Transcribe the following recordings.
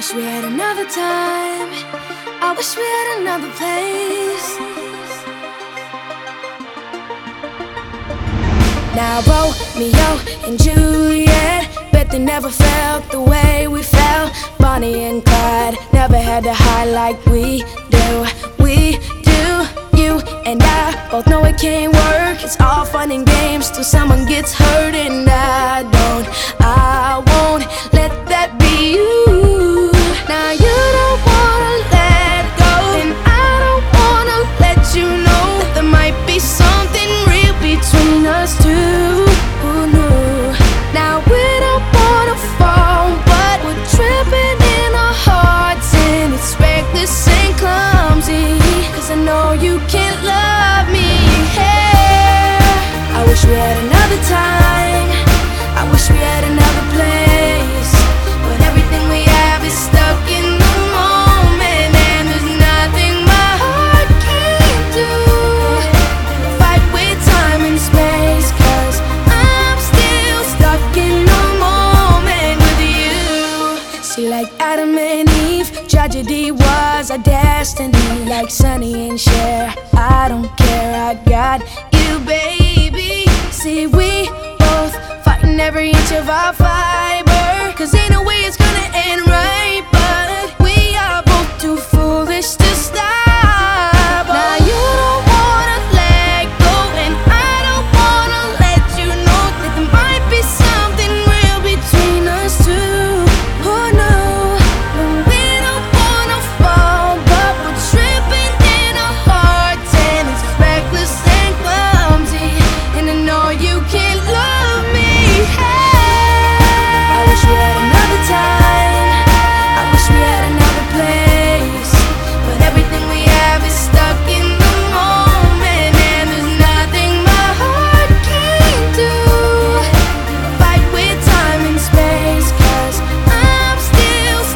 wish we had another time. I wish we had another place. Now Romeo and Juliet, bet they never felt the way we felt. Bonnie and Clyde never had to hide like we do. We do. You and I both know it can't work. It's all fun and games till someone gets hurt, and I don't. Like Adam and Eve, tragedy was our destiny. Like Sonny and Cher, I don't care, I got. See, we both fighting every inch of our fiber. Cause ain't no way it's gonna end right, but we are both too foolish to stop.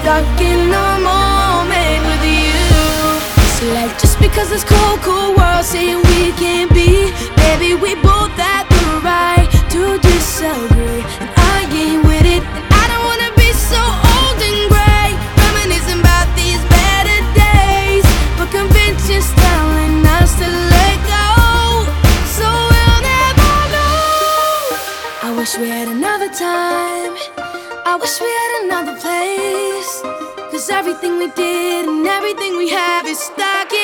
Stuck in the moment with you. So like just because this cold, cold world saying we can't be, baby, we both have the right to disagree. And I ain't with it, and I don't wanna be so old and gray, reminiscing about these better days. But convention's telling us to let go, so we'll never know. I wish we had another time. I wish we had another place. Cause everything we did and everything we have is stuck.